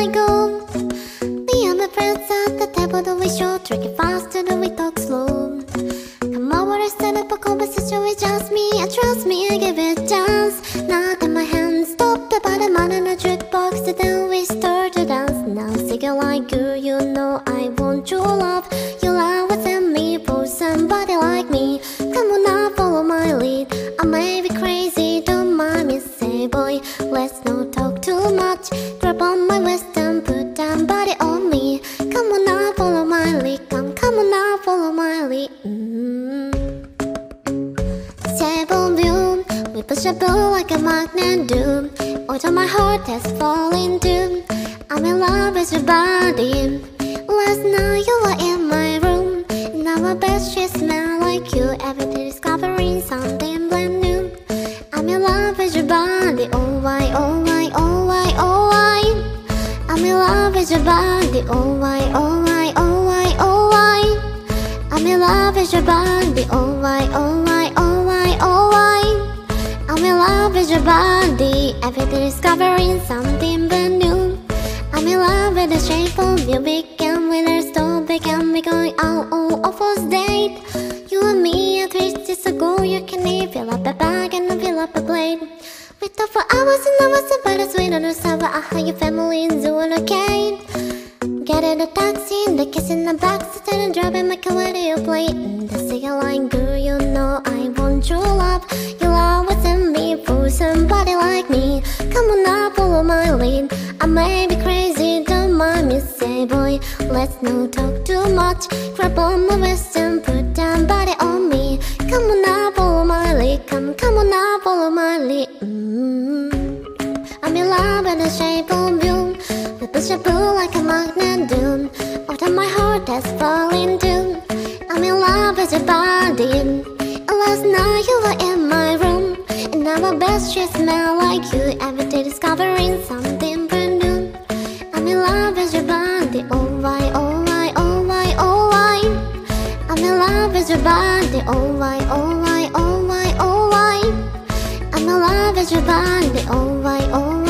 I go. Me and my friends at the table do we show Drinking than we talk slow. Come over and set up a conversation with just me I trust me, I give it a chance. Not in my hands stop the bottom man in a jukebox And then we start to dance. Now sing it like girl, you know I want your love. Your love within me for somebody like me. Come on now, follow my lead. I may be crazy, don't mind me Say boy, let's not talk too much. Grab on my waist and put down body on me. Come on now, follow my lead. Come, come on now, follow my lead. Mm. Stable view, we push and pull like a magnet do. Although my heart has fallen too, I'm in love with your body. Last night you were in my room, now my bed sheets smell like you. Every day discovering something brand new. I'm in love with your body. Oh why, oh why, oh why, oh why? I'm in love with your body. Oh why, oh why, oh why, oh why? I'm in love with your body. Oh why, oh why, oh why, oh why? I'm in love with your body. Every day discovering something brand new. I'm in love with the shape of you. Begin with our stop. Begin we going out on our hours about us. We don't know I how your family is doing okay. Get in a taxi, the kiss in the back, sit and driving my to your plate. The singing line, girl, you know I want your love. Love was in me for somebody like me. Come on now, follow my lead. I may be crazy, don't mind me, say boy. Let's not talk too much. Grab on my waist in with the shape of you. We push and pull like a magnet do. Although my heart has fallen too. I'm in love with your body. Last night you were in my room. And now my best she smell like you. Every day discovering something brand new. I'm in love with your body. Oh why, oh why, oh why, oh why? I'm in love with your body. Oh why, oh why, oh why, oh why? I'm in love with your body. Oh why, oh why,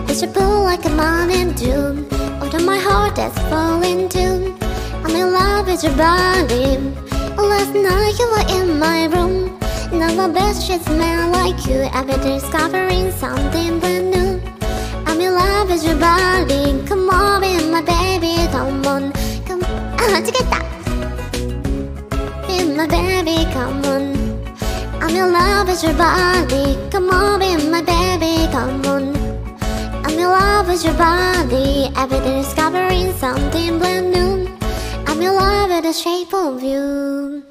Push and pull like a mountain dew. Although my heart that's fallen too. I'm in love with your body. Last night you were in my room. Now my best shit smell like you. Every day discovering something brand new. I'm in love with your body. Come on, be my baby, come on. Come on, together. Be my baby, come on. I'm in love with your body. Come on, be my baby, come on. In love with your body. Every day discovering something brand new. I'm in love with the shape of you.